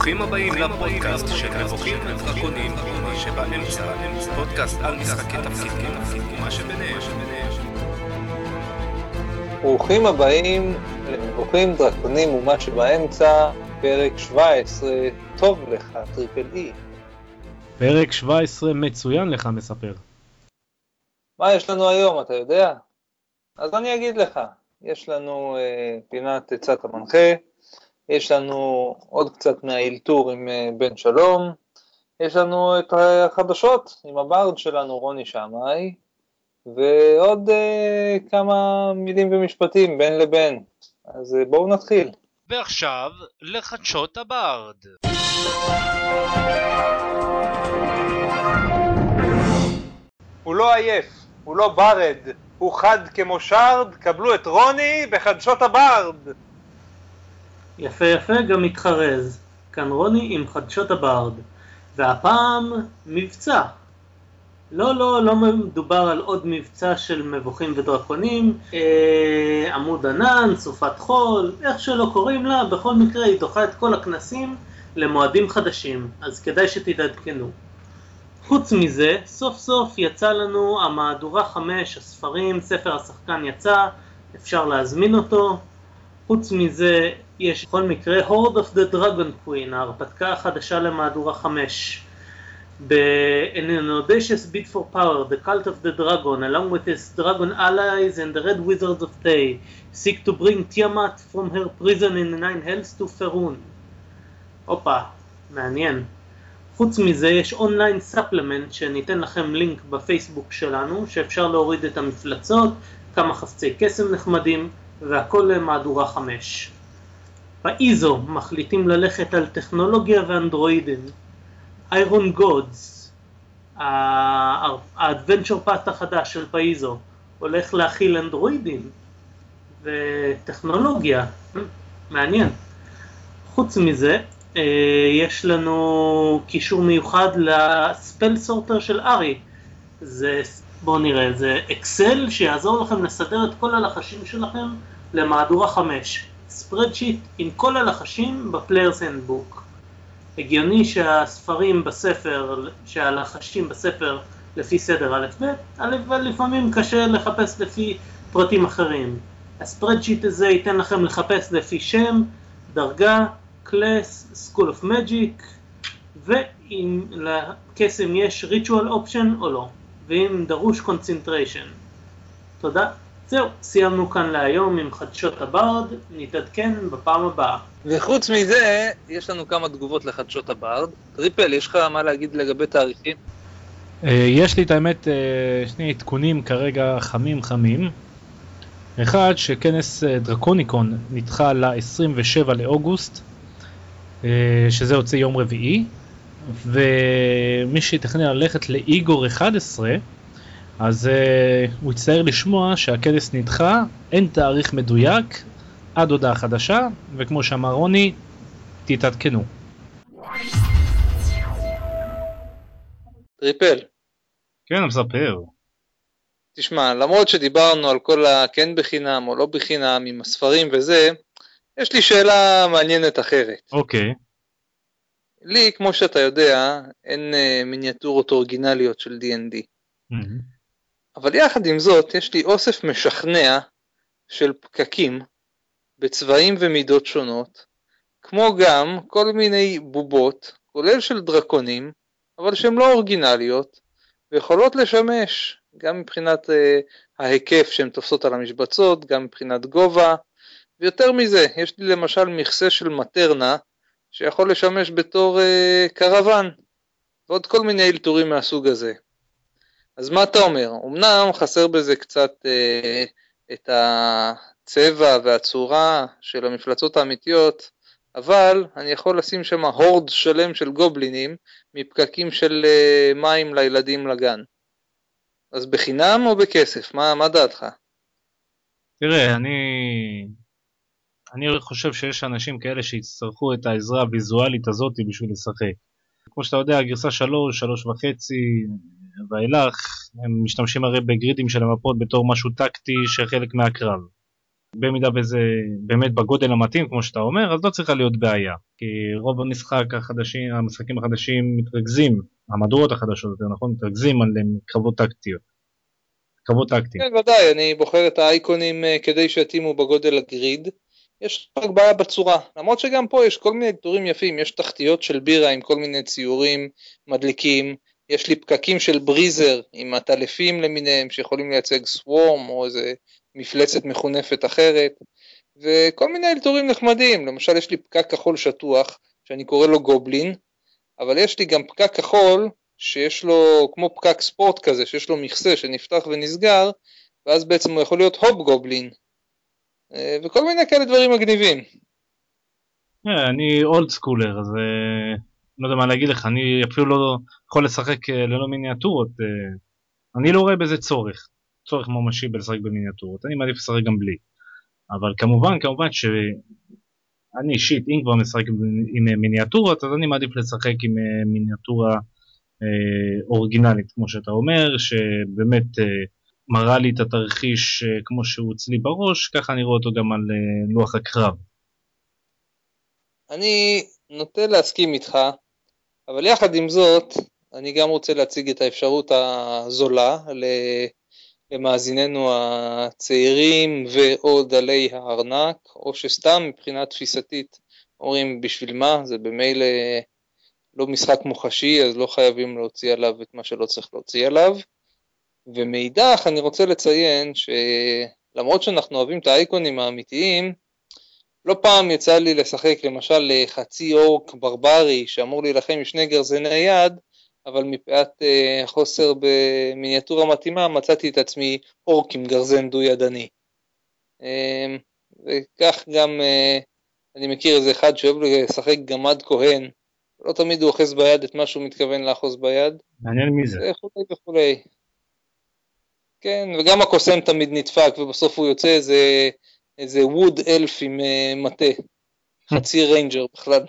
ברוכים הבאים לפודקאסט של מבוכים ודרקונים ומה שבאמצע, פודקאסט על משחקי תפקידים ומה שביניהם. ברוכים הבאים למבוכים, דרקונים ומה שבאמצע, פרק 17, טוב לך, טריפל A. פרק 17 מצוין לך מספר. מה יש לנו היום, אתה יודע? אז אני אגיד לך, יש לנו אה, פינת עצת המנחה, יש לנו עוד קצת מהאלתור עם אה, בן שלום, יש לנו את החדשות עם הברד שלנו רוני שמאי, ועוד אה, כמה מילים ומשפטים בין לבין. אז אה, בואו נתחיל. ועכשיו לחדשות הברד. הוא לא עייף, הוא לא ברד, הוא חד כמו שרד, קבלו את רוני בחדשות הברד. יפה יפה, גם מתחרז. כאן רוני עם חדשות הברד. והפעם מבצע. לא, לא, לא מדובר על עוד מבצע של מבוכים ודרקונים, אה, עמוד ענן, סופת חול, איך שלא קוראים לה, בכל מקרה היא דוחה את כל הכנסים למועדים חדשים, אז כדאי שתתעדכנו. חוץ מזה, סוף סוף יצא לנו המהדורה 5, הספרים, ספר השחקן יצא, אפשר להזמין אותו. חוץ מזה, יש בכל מקרה, Hoard of the Dragon Queen, ההרפתקה החדשה למהדורה 5. ב-An audacious bid for power, the cult of the dragon, along with his dragon allies and the red wizards of Thay, seek to bring Tiamat from her prison in nine hells to Faerun. הופה, מעניין. חוץ מזה, יש online supplement שניתן לכם לינק בפייסבוק שלנו, שאפשר להוריד את המפלצות, כמה חפצי קסם נחמדים, והכל למהדורה 5. באיזו מחליטים ללכת על טכנולוגיה ואנדרואידים. איירון גודס, האדוונצ'ר פאט החדש של פאיזו, הולך להכיל אנדרואידים וטכנולוגיה, מעניין. חוץ מזה, יש לנו קישור מיוחד לספל סורטר של ארי. זה, בואו נראה, זה אקסל שיעזור לכם לסדר את כל הלחשים שלכם למהדורה 5. spreadsheet עם כל הלחשים ב-Player's Handbook. הגיוני שהספרים בספר, שהלחשים בספר לפי סדר א' ב', אבל לפעמים קשה לחפש לפי פרטים אחרים. ה-spreadsheet הזה ייתן לכם לחפש לפי שם, דרגה, class, school of magic, ואם לקסם יש ritual option או לא, ואם דרוש concentration. תודה. זהו, סיימנו כאן להיום עם חדשות הברד, נתעדכן בפעם הבאה. וחוץ מזה, יש לנו כמה תגובות לחדשות הברד. טריפל, יש לך מה להגיד לגבי תאריכים? יש לי את האמת שני עדכונים כרגע חמים חמים. אחד, שכנס דרקוניקון נדחה ל-27 לאוגוסט, שזה יוצא יום רביעי, ומי שיתכנן ללכת לאיגור 11, אז אה, הוא יצטער לשמוע שהכנס נדחה, אין תאריך מדויק, עד הודעה חדשה, וכמו שאמר רוני, תתעדכנו. טריפל. כן, מספר. תשמע, למרות שדיברנו על כל הכן בחינם או לא בחינם עם הספרים וזה, יש לי שאלה מעניינת אחרת. אוקיי. לי, כמו שאתה יודע, אין uh, מיניאטורות אורגינליות של D&D. Mm-hmm. אבל יחד עם זאת, יש לי אוסף משכנע של פקקים בצבעים ומידות שונות, כמו גם כל מיני בובות, כולל של דרקונים, אבל שהן לא אורגינליות, ויכולות לשמש גם מבחינת uh, ההיקף שהן תופסות על המשבצות, גם מבחינת גובה, ויותר מזה, יש לי למשל מכסה של מטרנה, שיכול לשמש בתור uh, קרוון, ועוד כל מיני אלתורים מהסוג הזה. אז מה אתה אומר? אמנם חסר בזה קצת אה, את הצבע והצורה של המפלצות האמיתיות, אבל אני יכול לשים שם הורד שלם של גובלינים מפקקים של אה, מים לילדים לגן. אז בחינם או בכסף? מה, מה דעתך? תראה, אני... אני חושב שיש אנשים כאלה שיצטרכו את העזרה הוויזואלית הזאת בשביל לשחק. כמו שאתה יודע, גרסה 3, 3 וחצי, ואילך, הם משתמשים הרי בגרידים של המפות בתור משהו טקטי שחלק מהקרב. במידה וזה באמת בגודל המתאים כמו שאתה אומר אז לא צריכה להיות בעיה כי רוב המשחק החדשים המשחקים החדשים מתרכזים המהדורות החדשות יותר נכון מתרכזים על קרבות טקטיות. קרבות טקטיים. כן ודאי אני בוחר את האייקונים אה, כדי שיתאימו בגודל הגריד. יש רק בעיה בצורה. למרות שגם פה יש כל מיני דברים יפים. יש תחתיות של בירה עם כל מיני ציורים מדליקים. יש לי פקקים של בריזר עם עטלפים למיניהם שיכולים לייצג סוורם או איזה מפלצת מחונפת אחרת, וכל מיני אלתורים נחמדים, למשל יש לי פקק כחול שטוח, שאני קורא לו גובלין, אבל יש לי גם פקק כחול שיש לו, כמו פקק ספורט כזה, שיש לו מכסה שנפתח ונסגר, ואז בעצם הוא יכול להיות הופ גובלין, וכל מיני כאלה דברים מגניבים. Yeah, אני אולד סקולר, אז uh, לא יודע מה להגיד לך, אני אפילו לא יכול לשחק ללא מיניאטורות, אני לא רואה בזה צורך. צורך ממשי בלשחק במיניאטורות, אני מעדיף לשחק גם בלי. אבל כמובן, כמובן שאני אישית, אם כבר משחק עם מיניאטורות, אז אני מעדיף לשחק עם אה, מיניאטורה אה, אורגינלית, כמו שאתה אומר, שבאמת אה, מראה לי את התרחיש אה, כמו שהוא אצלי בראש, ככה אני רואה אותו גם על אה, לוח הקרב. אני נוטה להסכים איתך, אבל יחד עם זאת, אני גם רוצה להציג את האפשרות הזולה למאזיננו הצעירים ואו דלי הארנק, או שסתם מבחינה תפיסתית אומרים בשביל מה, זה במילא לא משחק מוחשי, אז לא חייבים להוציא עליו את מה שלא צריך להוציא עליו. ומאידך אני רוצה לציין שלמרות שאנחנו אוהבים את האייקונים האמיתיים, לא פעם יצא לי לשחק למשל חצי אורק ברברי שאמור להילחם עם שני גרזני יד, אבל מפאת אה, חוסר במיניאטורה מתאימה מצאתי את עצמי אורק עם גרזן דו-ידני. אה, וכך גם אה, אני מכיר איזה אחד שאוהב לשחק גמד כהן, לא תמיד הוא אוחז ביד את מה שהוא מתכוון לאחוז ביד. מעניין מי זה. וכולי וכולי. כן, וגם הקוסם תמיד נדפק ובסוף הוא יוצא איזה, איזה wood elf עם אה, מטה, חצי ranger בכלל.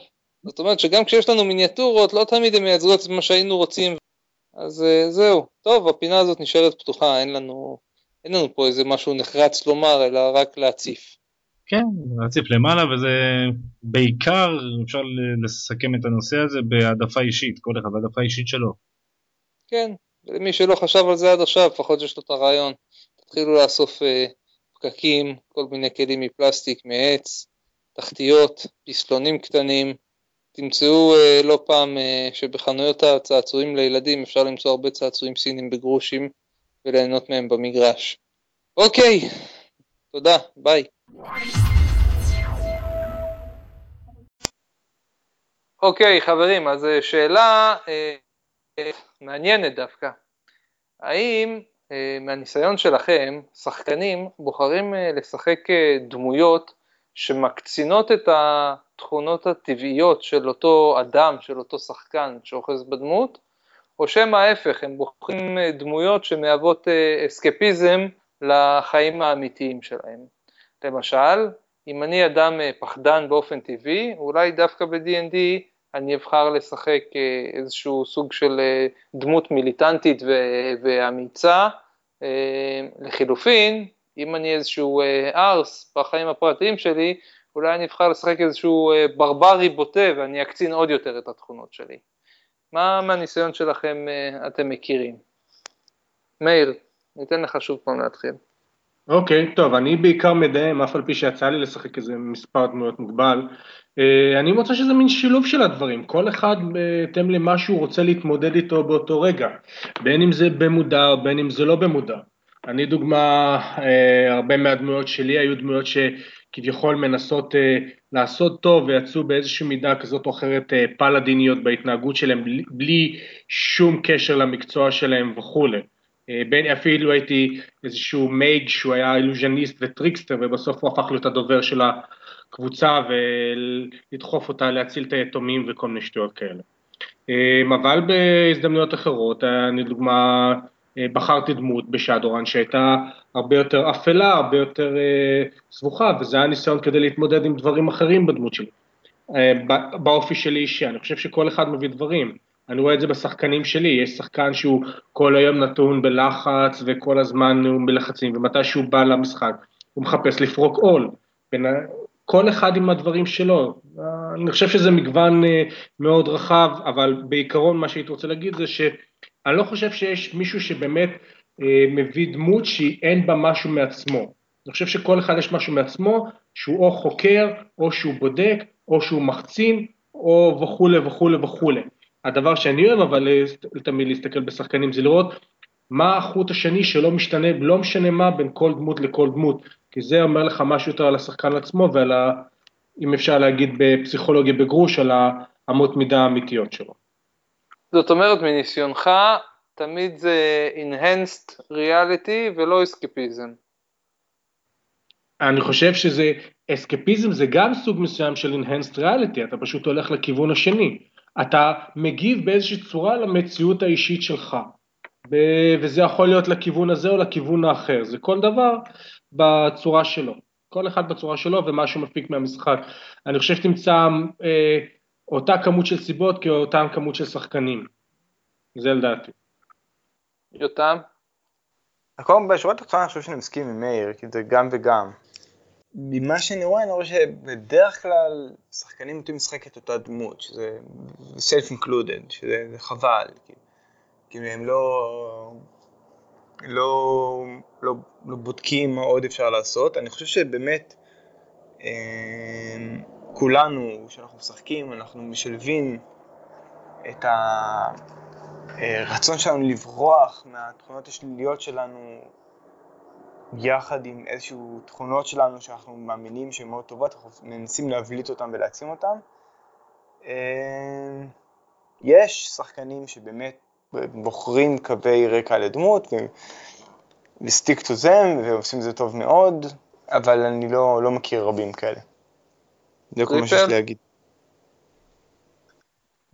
זאת אומרת שגם כשיש לנו מיניאטורות, לא תמיד הן מייצגות את מה שהיינו רוצים. אז uh, זהו, טוב, הפינה הזאת נשארת פתוחה, אין לנו, אין לנו פה איזה משהו נחרץ לומר, אלא רק להציף. כן, להציף למעלה, וזה בעיקר, אפשר לסכם את הנושא הזה בהעדפה אישית, כל אחד בהעדפה אישית שלו. כן, למי שלא חשב על זה עד עכשיו, לפחות יש לו את הרעיון. תתחילו לאסוף uh, פקקים, כל מיני כלים מפלסטיק, מעץ, תחתיות, פסלונים קטנים, תמצאו uh, לא פעם uh, שבחנויות הצעצועים לילדים אפשר למצוא הרבה צעצועים סינים בגרושים וליהנות מהם במגרש. אוקיי, תודה, ביי. אוקיי חברים, אז uh, שאלה uh, מעניינת דווקא. האם uh, מהניסיון שלכם, שחקנים בוחרים uh, לשחק uh, דמויות שמקצינות את התכונות הטבעיות של אותו אדם, של אותו שחקן שאוחז בדמות, או שמא ההפך, הם בוחרים דמויות שמהוות אסקפיזם לחיים האמיתיים שלהם. למשל, אם אני אדם פחדן באופן טבעי, אולי דווקא ב-D&D אני אבחר לשחק איזשהו סוג של דמות מיליטנטית ואמיצה. לחילופין, אם אני איזשהו ארס בחיים הפרטיים שלי, אולי אני אבחר לשחק איזשהו ברברי בוטה ואני אקצין עוד יותר את התכונות שלי. מה מהניסיון שלכם אתם מכירים? מאיר, ניתן לך שוב פעם להתחיל. אוקיי, okay, טוב, אני בעיקר מדהם, אף על פי שיצא לי לשחק איזה מספר דמויות מוגבל. אני מוצא שזה מין שילוב של הדברים, כל אחד בהתאם למה שהוא רוצה להתמודד איתו באותו רגע, בין אם זה במודע בין אם זה לא במודע. אני דוגמה, אה, הרבה מהדמויות שלי היו דמויות שכביכול מנסות אה, לעשות טוב ויצאו באיזושהי מידה כזאת או אחרת אה, פלאדיניות בהתנהגות שלהם בלי שום קשר למקצוע שלהם וכולי. בין אפילו הייתי איזשהו mage שהוא היה illusionist ו-trickster ובסוף הוא הפך להיות הדובר של הקבוצה ולדחוף אותה להציל את היתומים וכל מיני שטויות כאלה. אבל בהזדמנויות אחרות, אני דוגמה אה, בחרתי דמות בשאדורן שהייתה הרבה יותר אפלה, הרבה יותר אה, סבוכה, וזה היה ניסיון כדי להתמודד עם דברים אחרים בדמות שלי. אה, באופי שלי אישי, אני חושב שכל אחד מביא דברים. אני רואה את זה בשחקנים שלי, יש שחקן שהוא כל היום נתון בלחץ וכל הזמן הוא בלחצים, ומתי שהוא בא למשחק, הוא מחפש לפרוק עול. כל אחד עם הדברים שלו. אני חושב שזה מגוון אה, מאוד רחב, אבל בעיקרון מה שהייתי רוצה להגיד זה שאני לא חושב שיש מישהו שבאמת אה, מביא דמות שאין בה משהו מעצמו. אני חושב שכל אחד יש משהו מעצמו, שהוא או חוקר, או שהוא בודק, או שהוא מחצין, או וכולי וכולי וכולי. הדבר שאני אוהב אבל תמיד להסתכל בשחקנים זה לראות מה החוט השני שלא משתנה, לא משנה מה בין כל דמות לכל דמות, כי זה אומר לך משהו יותר על השחקן עצמו ועל ה... אם אפשר להגיד בפסיכולוגיה בגרוש, על האמות מידה האמיתיות שלו. זאת אומרת, מניסיונך, תמיד זה enhanced reality ולא אסקפיזם. אני חושב שזה, אסקפיזם זה גם סוג מסוים של enhanced reality, אתה פשוט הולך לכיוון השני. אתה מגיב באיזושהי צורה למציאות האישית שלך. וזה יכול להיות לכיוון הזה או לכיוון האחר, זה כל דבר בצורה שלו, כל אחד בצורה שלו ומה שהוא מפיק מהמשחק. אני חושב שתמצא אה, אותה כמות של סיבות כאותה כמות של שחקנים, זה לדעתי. יותם? הכל בשורה התחתונה אני חושב שאני מסכים עם מאיר, כי זה גם וגם. ממה שאני רואה, אני רואה שבדרך כלל שחקנים נוטים לשחק את אותה דמות, שזה self-included, שזה חבל, כאילו הם לא, לא, לא, לא בודקים מה עוד אפשר לעשות. אני חושב שבאמת אה, כולנו, כשאנחנו משחקים, אנחנו משלבים את הרצון שלנו לברוח מהתכונות השליליות שלנו יחד עם איזשהו תכונות שלנו שאנחנו מאמינים שהן מאוד טובות, אנחנו מנסים להבליט אותן ולהעצים אותן. אה, יש שחקנים שבאמת בוחרים קווי רקע לדמות ו-stick to them ועושים את זה טוב מאוד, אבל אני לא, לא מכיר רבים כאלה. זה כל מה שיש לי להגיד.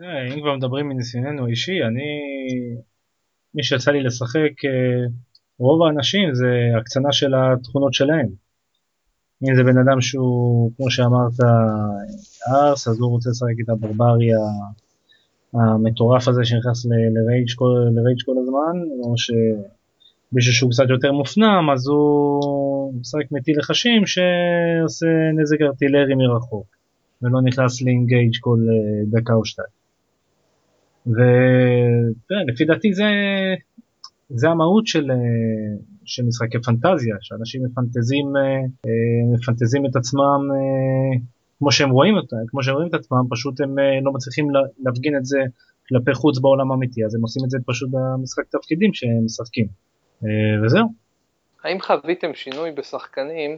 אה, אם כבר מדברים מניסיוננו האישי, אני, מי שיצא לי לשחק אה, רוב האנשים זה הקצנה של התכונות שלהם. אם זה בן אדם שהוא, כמו שאמרת, ארס, אז הוא רוצה לשחק את הברברי המטורף הזה שנכנס לרייג' כל, כל הזמן, או שמישהו שהוא קצת יותר מופנם, אז הוא משחק מטיל לחשים שעושה נזק ארטילרי מרחוק, ולא נכנס לאינגייג' כל אה, דקה או שתיים. ולפי דעתי זה זה המהות של, אה, של משחקי פנטזיה, שאנשים מפנטזים, אה, אה, מפנטזים את עצמם כמו שהם רואים אותה, כמו שהם רואים את עצמם, פשוט הם לא מצליחים להפגין את זה כלפי חוץ בעולם האמיתי, אז הם עושים את זה פשוט במשחק תפקידים שהם משחקים, וזהו. האם חוויתם שינוי בשחקנים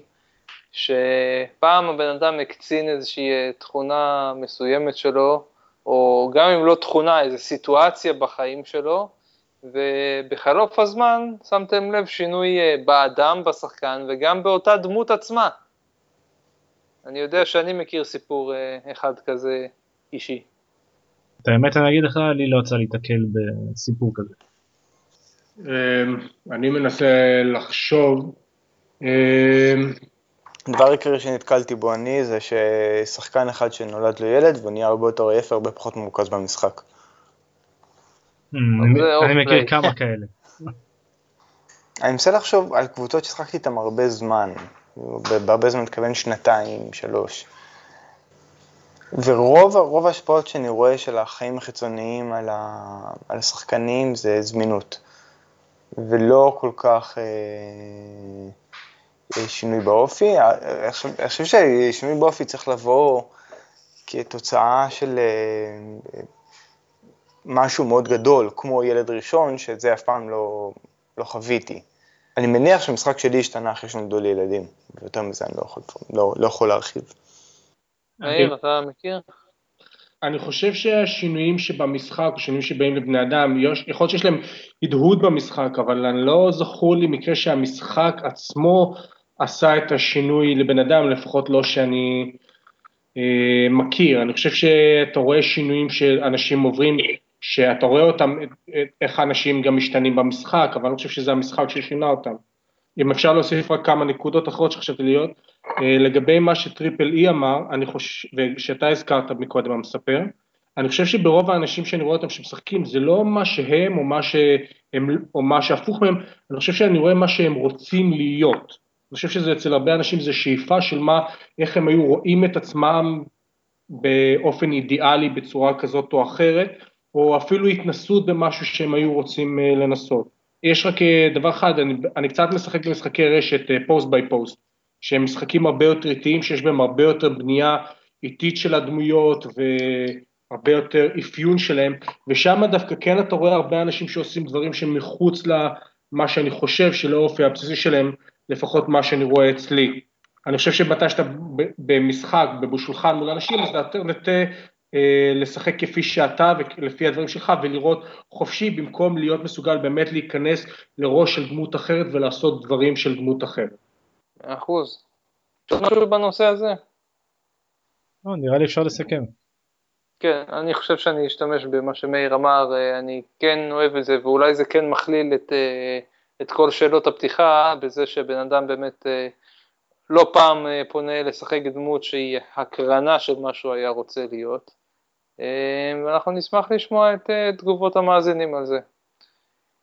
שפעם הבן אדם הקצין איזושהי תכונה מסוימת שלו, או גם אם לא תכונה, איזו סיטואציה בחיים שלו, ובחלוף הזמן שמתם לב שינוי אה, באדם, בשחקן, וגם באותה דמות עצמה. אני יודע שאני מכיר סיפור אה, אחד כזה אישי. את האמת אני אגיד לך, לי לא יצא להתקל בסיפור כזה. אמ, אני מנסה לחשוב. אמ, הדבר העיקרי שנתקלתי בו אני זה ששחקן אחד שנולד לו ילד והוא נהיה הרבה יותר עייף והרבה פחות מרוכז במשחק. Hmm, אני מכיר כמה כאלה. אני מנסה לחשוב על קבוצות ששחקתי איתן הרבה זמן, בהרבה זמן מתכוון שנתיים, שלוש. ורוב ההשפעות שאני רואה של החיים החיצוניים על, ה, על השחקנים זה זמינות, ולא כל כך אה, אה שינוי באופי. אני חושב ששינוי באופי צריך לבוא כתוצאה של אה, משהו מאוד גדול, כמו ילד ראשון, שאת זה אף פעם לא, לא חוויתי. אני מניח שהמשחק שלי השתנה אחרי שנולדו לי ילדים, ויותר מזה אני לא יכול, לא, לא יכול להרחיב. מאיר, אתה מכיר? אני חושב שהשינויים שבמשחק, שינויים שבאים לבני אדם, יכול להיות שיש להם הדהוד במשחק, אבל אני לא זכור לי מקרה שהמשחק עצמו עשה את השינוי לבן אדם, לפחות לא שאני אה, מכיר. אני חושב שאתה רואה שינויים שאנשים עוברים שאתה רואה אותם, איך האנשים גם משתנים במשחק, אבל אני חושב שזה המשחק ששינה אותם. אם אפשר להוסיף רק כמה נקודות אחרות שחשבתי להיות, אה, לגבי מה שטריפל אי אמר, אני חושב, ושאתה הזכרת מקודם המספר, אני חושב שברוב האנשים שאני רואה אותם שמשחקים, זה לא מה שהם או מה שהם, או מה שהפוך מהם, אני חושב שאני רואה מה שהם רוצים להיות. אני חושב שזה אצל הרבה אנשים זה שאיפה של מה, איך הם היו רואים את עצמם באופן אידיאלי בצורה כזאת או אחרת, או אפילו התנסות במשהו שהם היו רוצים אה, לנסות. יש רק אה, דבר אחד, אני, אני קצת משחק במשחקי רשת post by post, שהם משחקים הרבה יותר איטיים, שיש בהם הרבה יותר בנייה איטית של הדמויות והרבה יותר אפיון שלהם, ושם דווקא כן אתה רואה הרבה אנשים שעושים דברים שהם מחוץ למה שאני חושב של האופי הבסיסי שלהם, לפחות מה שאני רואה אצלי. אני חושב שמתי שאתה במשחק, בשולחן מול אנשים, אז אתה יותר נוטה לשחק כפי שאתה ולפי הדברים שלך ולראות חופשי במקום להיות מסוגל באמת להיכנס לראש של דמות אחרת ולעשות דברים של דמות אחרת. מאה אחוז. יש משהו בנושא הזה? לא, נראה לי אפשר לסכם. כן, אני חושב שאני אשתמש במה שמאיר אמר, אה, אני כן אוהב את זה, ואולי זה כן מכליל את, אה, את כל שאלות הפתיחה, בזה שבן אדם באמת לא פעם פונה לשחק דמות שהיא הקרנה של מה שהוא היה רוצה להיות. ואנחנו נשמח לשמוע את תגובות המאזינים על זה.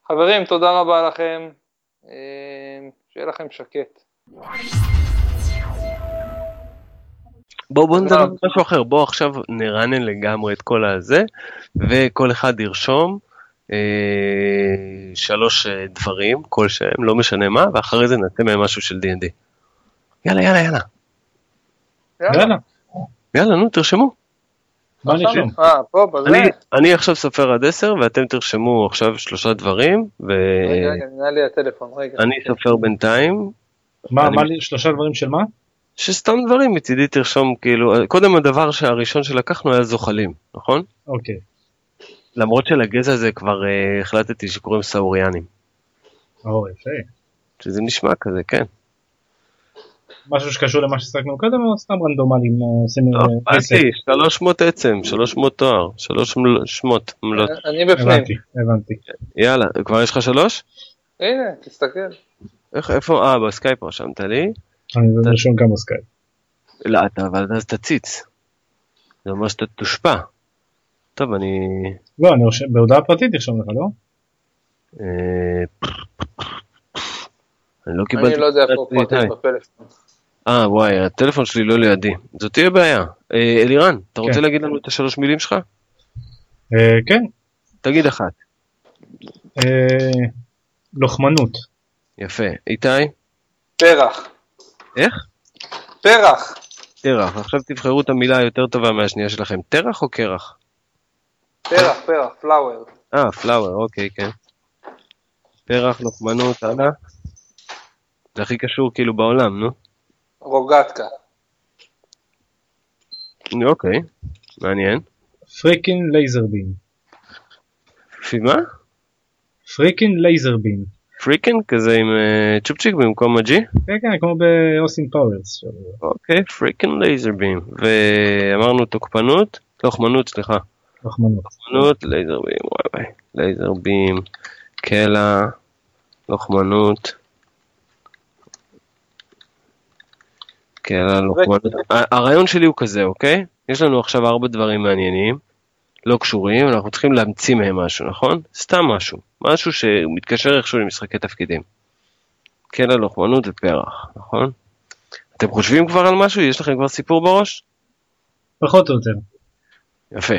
חברים, תודה רבה לכם, שיהיה לכם שקט. בואו בוא נדבר על משהו אחר, בואו עכשיו נרענן לגמרי את כל הזה, וכל אחד ירשום אה, שלוש אה, דברים, כל שם, לא משנה מה, ואחרי זה נעשה מהם משהו של D&D. יאללה, יאללה, יאללה. יאללה. יאללה, נו, תרשמו. אה, פה, בזה? אני, אני עכשיו סופר עד עשר, ואתם תרשמו עכשיו שלושה דברים, רגע, רגע, נראה לי הטלפון, רגע. ואני סופר בינתיים, מה, אני- מה, לי- שלושה דברים של מה? שסתם דברים מצידי תרשום, כאילו, קודם הדבר הראשון שלקחנו היה זוחלים, נכון? אוקיי. למרות שלגזע הזה כבר אה, החלטתי שקוראים סאוריאנים. או, יפה. שזה נשמע כזה, כן. משהו שקשור למה ששחקנו קודם או סתם רנדומלי? אה, אה, עסק? באתי, 300 עצם, 300 תואר, 3 שמות, מלות. אני בפנים. הבנתי, הבנתי. יאללה, כבר יש לך שלוש? הנה, תסתכל. איך, איפה? אה, בסקייפ רשמת לי. אני רשום גם בסקייפ. לא, אתה, אבל אז תציץ. זה אומר שאתה תושפע. טוב, אני... לא, אני רושם, בהודעה פרטית תרשום לך, לא? אה, אני לא קיבלתי... אני לא יודע איפה. פרטים בפלאפון. אה, וואי, הטלפון שלי לא לידי. זאת תהיה בעיה. אה, אלירן, אתה רוצה כן. להגיד לנו את השלוש מילים שלך? אה, כן. תגיד אחת. אה, לוחמנות. יפה. איתי? פרח. איך? פרח. תרח. עכשיו תבחרו את המילה היותר טובה מהשנייה שלכם. תרח או קרח? פרח, פרח, פלאואר. אה, פלאואר, אוקיי, כן. פרח, לוחמנות, הלאה. זה הכי קשור כאילו בעולם, נו. רוגטקה. אוקיי, מעניין. Freaking laser beam. לפי מה? Freaking laser beam. Freakin' כזה עם אה, צ'ופצ'יק במקום הג'י? כן, כן, כמו באוסטין פאוורס. אוקיי, freakin' laser beam. ואמרנו תוקפנות? לוחמנות, סליחה. לוחמנות. לוחמנות, laser beam, וואי וואי. Laser beam, קלע, לוחמנות. קלע, לוחמנות. ה- הרעיון שלי הוא כזה, אוקיי? יש לנו עכשיו ארבע דברים מעניינים, לא קשורים, אנחנו צריכים להמציא מהם משהו, נכון? סתם משהו. משהו שמתקשר איכשהו למשחקי תפקידים. קלע, לוחמנות ופרח, נכון? אתם חושבים כבר על משהו? יש לכם כבר סיפור בראש? פחות או יותר. יפה.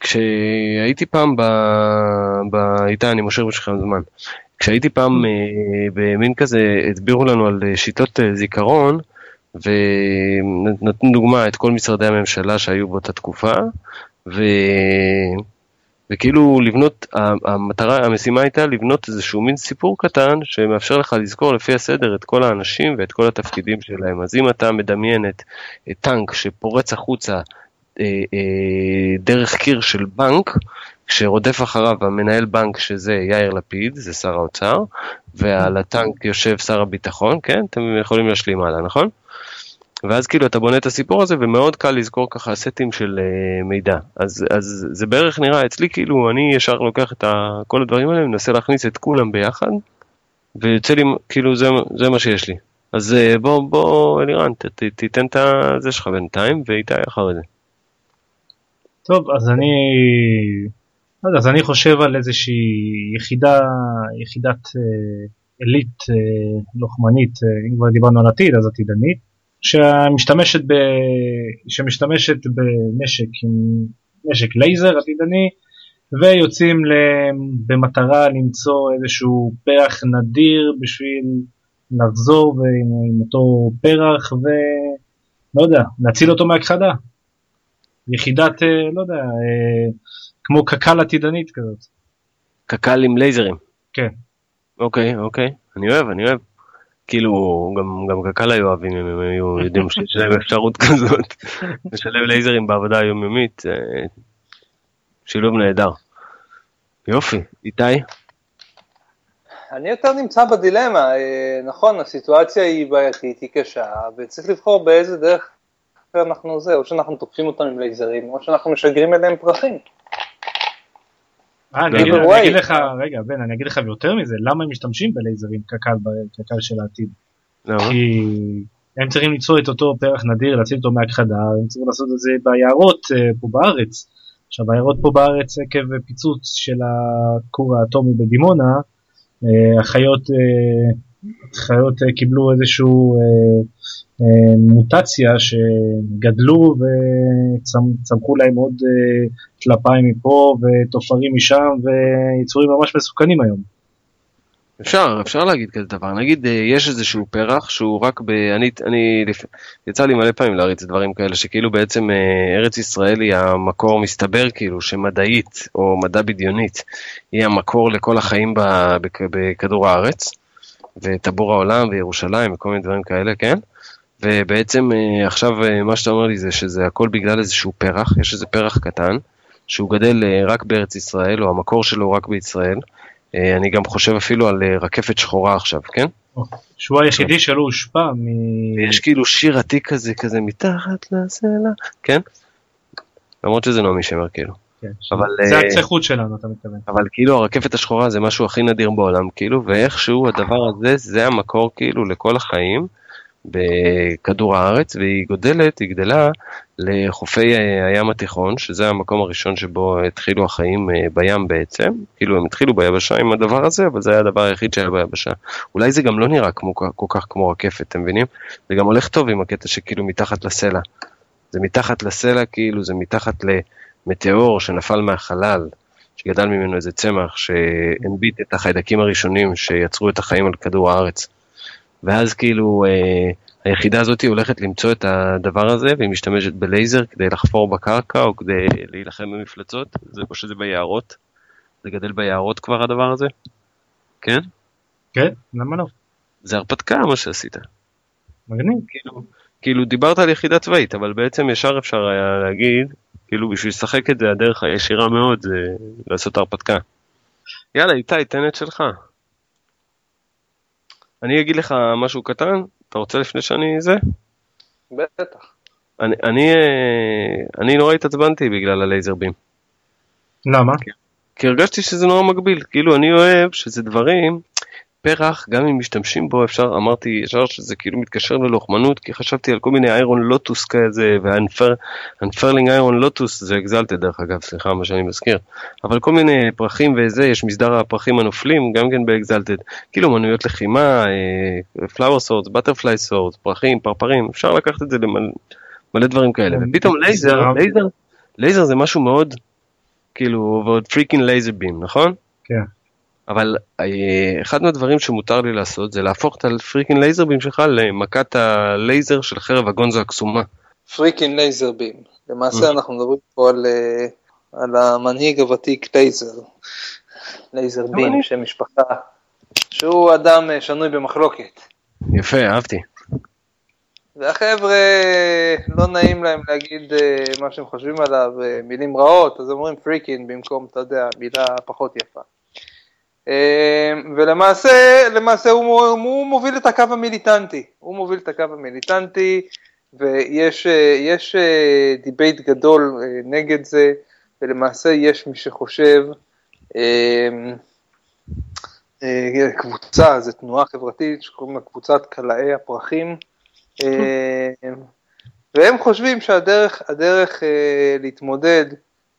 כשהייתי פעם ב... ב... איתה, אני מושך בשבילכם זמן. כשהייתי פעם אה, במין כזה, הסבירו לנו על אה, שיטות אה, זיכרון, ונתנו דוגמה את כל משרדי הממשלה שהיו באותה תקופה, ו... וכאילו לבנות, המטרה, המשימה הייתה לבנות איזשהו מין סיפור קטן שמאפשר לך לזכור לפי הסדר את כל האנשים ואת כל התפקידים שלהם. אז אם אתה מדמיין את, את טנק שפורץ החוצה אה, אה, דרך קיר של בנק, כשרודף אחריו המנהל בנק שזה יאיר לפיד, זה שר האוצר, ועל הטנק יושב שר הביטחון, כן? אתם יכולים להשלים הלאה, נכון? ואז כאילו אתה בונה את הסיפור הזה ומאוד קל לזכור ככה סטים של uh, מידע. אז, אז זה בערך נראה אצלי כאילו אני ישר לוקח את ה, כל הדברים האלה ומנסה להכניס את כולם ביחד ויוצא לי כאילו זה, זה מה שיש לי. אז uh, בוא בוא אלירן ת, ת, תיתן את זה שלך בינתיים ואיתי אחרי זה. טוב, אז אני... לא אז אני חושב על איזושהי יחידה, יחידת אה, עילית אה, לוחמנית, אה, אם כבר דיברנו על עתיד, אז עתידנית, שמשתמשת, ב, שמשתמשת בנשק עם נשק לייזר עתידני, ויוצאים במטרה למצוא איזשהו פרח נדיר בשביל לחזור עם, עם אותו פרח ולא יודע, להציל אותו מהכחדה. יחידת, אה, לא יודע, אה, כמו קק"ל עתידנית כזאת. קק"ל עם לייזרים. כן. אוקיי, אוקיי, אני אוהב, אני אוהב. כאילו, גם, גם קק"ל היו אוהבים אם הם היו יודעים שיש להם אפשרות כזאת. לשלב לייזרים בעבודה היומיומית, אה, שילוב נהדר. יופי, איתי? אני יותר נמצא בדילמה, אה, נכון, הסיטואציה היא בעייתית, היא קשה, וצריך לבחור באיזה דרך אנחנו זה, או שאנחנו תוקפים אותם עם לייזרים, או שאנחנו משגרים אליהם פרחים. אה, אני אגיד, לך, רגע, בן, אני אגיד לך יותר מזה, למה הם משתמשים בלייזרים קק"ל, קק"ל של העתיד? כי הם צריכים ליצור את אותו פרח נדיר, להציל אותו מהכחדה, הם צריכים לעשות את זה ביערות אה, פה בארץ. עכשיו היערות פה בארץ עקב פיצוץ של הכור האטומי בדימונה, אה, החיות, החיות קיבלו איזשהו מוטציה שגדלו וצמחו להם עוד טלפיים מפה ותופרים משם ויצורים ממש מסוכנים היום. אפשר, אפשר להגיד כזה דבר. נגיד יש איזשהו פרח שהוא רק ב... אני, אני, יצא לי מלא פעמים להריץ דברים כאלה, שכאילו בעצם ארץ ישראל היא המקור, מסתבר כאילו, שמדעית או מדע בדיונית היא המקור לכל החיים בכדור הארץ, וטבור העולם וירושלים וכל מיני דברים כאלה, כן? ובעצם עכשיו מה שאתה אומר לי זה שזה הכל בגלל איזשהו פרח, יש איזה פרח קטן, שהוא גדל רק בארץ ישראל, או המקור שלו רק בישראל. אני גם חושב אפילו על רקפת שחורה עכשיו, כן? שהוא היחידי שלא הושפע מ... יש כאילו שיר עתיק כזה, כזה מתחת לסלע, כן? למרות שזה נעמי שמר כאילו. כן, אבל, זה הצחות שלנו, אתה מתכוון. אבל כאילו הרקפת השחורה זה משהו הכי נדיר בעולם, כאילו, ואיכשהו הדבר הזה, זה המקור כאילו לכל החיים. בכדור הארץ, והיא גודלת, היא גדלה לחופי הים התיכון, שזה המקום הראשון שבו התחילו החיים בים בעצם, כאילו הם התחילו ביבשה עם הדבר הזה, אבל זה היה הדבר היחיד שהיה ביבשה. אולי זה גם לא נראה כמו, כל כך כמו רקפת, אתם מבינים? זה גם הולך טוב עם הקטע שכאילו מתחת לסלע. זה מתחת לסלע, כאילו זה מתחת למטאור שנפל מהחלל, שגדל ממנו איזה צמח שהנביט את החיידקים הראשונים שיצרו את החיים על כדור הארץ. ואז כאילו אה, היחידה הזאת הולכת למצוא את הדבר הזה והיא משתמשת בלייזר כדי לחפור בקרקע או כדי להילחם במפלצות, זה, או שזה ביערות, זה גדל ביערות כבר הדבר הזה, כן? כן, למה לא? זה הרפתקה מה שעשית. מגניב. כאילו, כאילו דיברת על יחידה צבאית, אבל בעצם ישר אפשר היה להגיד, כאילו בשביל לשחק את זה הדרך הישירה מאוד זה לעשות הרפתקה. יאללה איתי, תן את שלך. אני אגיד לך משהו קטן, אתה רוצה לפני שאני זה? בטח. אני, אני, אני נורא התעצבנתי בגלל הלייזר בים. למה? כי, כי הרגשתי שזה נורא מגביל, כאילו אני אוהב שזה דברים, פרח, גם אם משתמשים בו, אפשר, אמרתי ישר שזה כאילו מתקשר ללוחמנות, כי חשבתי על כל מיני Iron Lotus כזה, ו Unfurling Iron Lotus, זה Exalted דרך אגב, סליחה מה שאני מזכיר, אבל כל מיני פרחים וזה, יש מסדר הפרחים הנופלים, גם כן ב Exalted, כאילו אמנויות לחימה, flower swords, butterfly swords, פרחים, פרפרים, אפשר לקחת את זה למלא דברים כאלה, ופתאום לייזר, לייזר, לייזר זה משהו מאוד, כאילו, ועוד freaking laser beam, נכון? כן. אבל אחד מהדברים שמותר לי לעשות זה להפוך את ה freaking laser beam שלך למכת הלייזר של חרב הגונזו הקסומה. freaking laser beam. למעשה אנחנו מדברים פה על, על המנהיג הוותיק לייזר. לייזר בים, שם משפחה, שהוא אדם שנוי במחלוקת. יפה, אהבתי. והחבר'ה, לא נעים להם להגיד מה שהם חושבים עליו, מילים רעות, אז אומרים freaking במקום, אתה יודע, מילה פחות יפה. ולמעשה למעשה הוא, הוא מוביל את הקו המיליטנטי, הוא מוביל את הקו המיליטנטי ויש יש debate גדול נגד זה ולמעשה יש מי שחושב קבוצה, זו תנועה חברתית שקוראים לה קבוצת קלעי הפרחים והם חושבים שהדרך הדרך להתמודד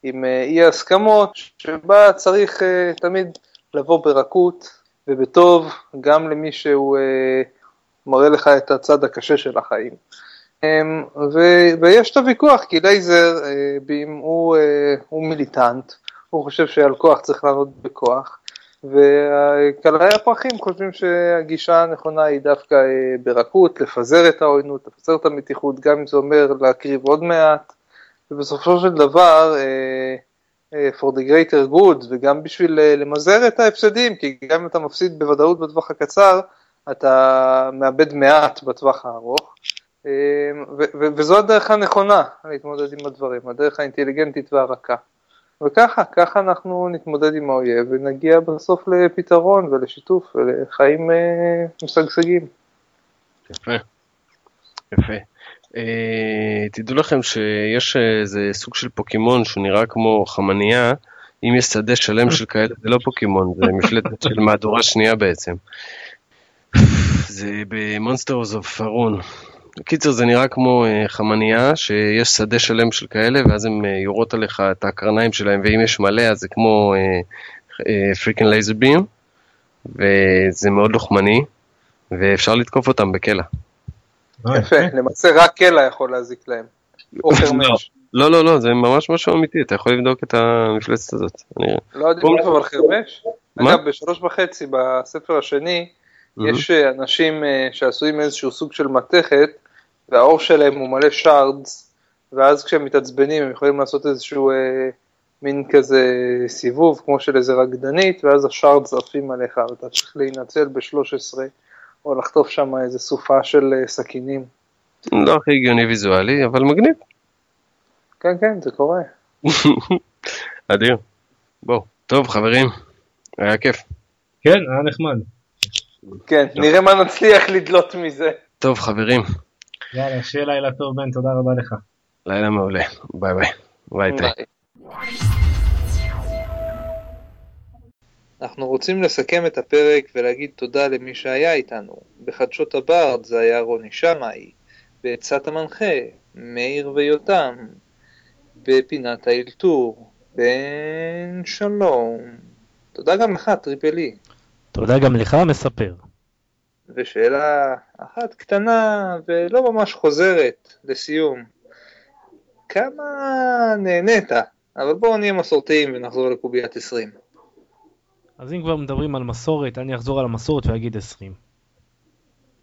עם אי הסכמות שבה צריך תמיד לבוא ברכות ובטוב גם למי שהוא אה, מראה לך את הצד הקשה של החיים. אמ, ו- ויש את הוויכוח, כי לייזר, אה, אם הוא, אה, הוא מיליטנט, הוא חושב שעל כוח צריך לענות בכוח, וקלעי הפרחים חושבים שהגישה הנכונה היא דווקא ברכות, לפזר את העוינות, לפזר את המתיחות, גם אם זה אומר להקריב עוד מעט, ובסופו של דבר, for the greater good, וגם בשביל למזער את ההפסדים, כי גם אם אתה מפסיד בוודאות בטווח הקצר, אתה מאבד מעט בטווח הארוך. וזו הדרך הנכונה להתמודד עם הדברים, הדרך האינטליגנטית והרכה. וככה, ככה אנחנו נתמודד עם האויב ונגיע בסוף לפתרון ולשיתוף ולחיים אה, משגשגים. יפה, יפה. אה, תדעו לכם שיש איזה סוג של פוקימון שהוא נראה כמו חמנייה, אם יש שדה שלם של כאלה זה לא פוקימון, זה מפלטת של מהדורה שנייה בעצם. זה במונסטרס אוף פארון. בקיצר זה נראה כמו uh, חמנייה שיש שדה שלם של כאלה ואז הן יורות עליך את הקרניים שלהם ואם יש מלא אז זה כמו freakin' laser beam וזה מאוד לוחמני ואפשר לתקוף אותם בקלע. יפה, למעשה רק קלע יכול להזיק להם. חרמש. לא, לא, לא, זה ממש משהו אמיתי, אתה יכול לבדוק את המפלצת הזאת. לא יודעים על חרמש? אגב, בשלוש וחצי בספר השני, יש אנשים שעשויים איזשהו סוג של מתכת, והאור שלהם הוא מלא shards, ואז כשהם מתעצבנים הם יכולים לעשות איזשהו אה, מין כזה סיבוב, כמו של איזה רקדנית, ואז השרדס עפים עליך, ואתה צריך להינצל ב-13, או לחטוף שם איזה סופה של אה, סכינים. לא הכי הגיוני ויזואלי, אבל מגניב. כן, כן, זה קורה. אדיר. בואו. טוב, חברים, היה כיף. כן, היה נחמד. כן, נראה מה נצליח לדלות מזה. טוב, חברים, יאללה, שיהיה לילה טוב, בן, תודה רבה לך. לילה מעולה. ביי ביי. ביי ביי. אנחנו רוצים לסכם את הפרק ולהגיד תודה למי שהיה איתנו. בחדשות הברד זה היה רוני שמאי, בעצת המנחה, מאיר ויותם, בפינת האלתור, בן שלום. תודה גם לך, טריפלי. תודה גם לך, מספר. ושאלה אחת קטנה ולא ממש חוזרת לסיום. כמה נהנית? אבל בואו נהיה מסורתיים ונחזור לקוביית 20. אז אם כבר מדברים על מסורת, אני אחזור על המסורת ואגיד 20.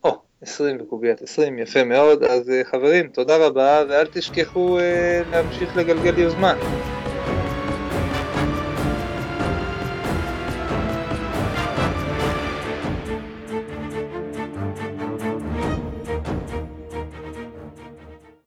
או, 20 וקוביית 20, יפה מאוד. אז חברים, תודה רבה, ואל תשכחו אה, להמשיך לגלגל יוזמן.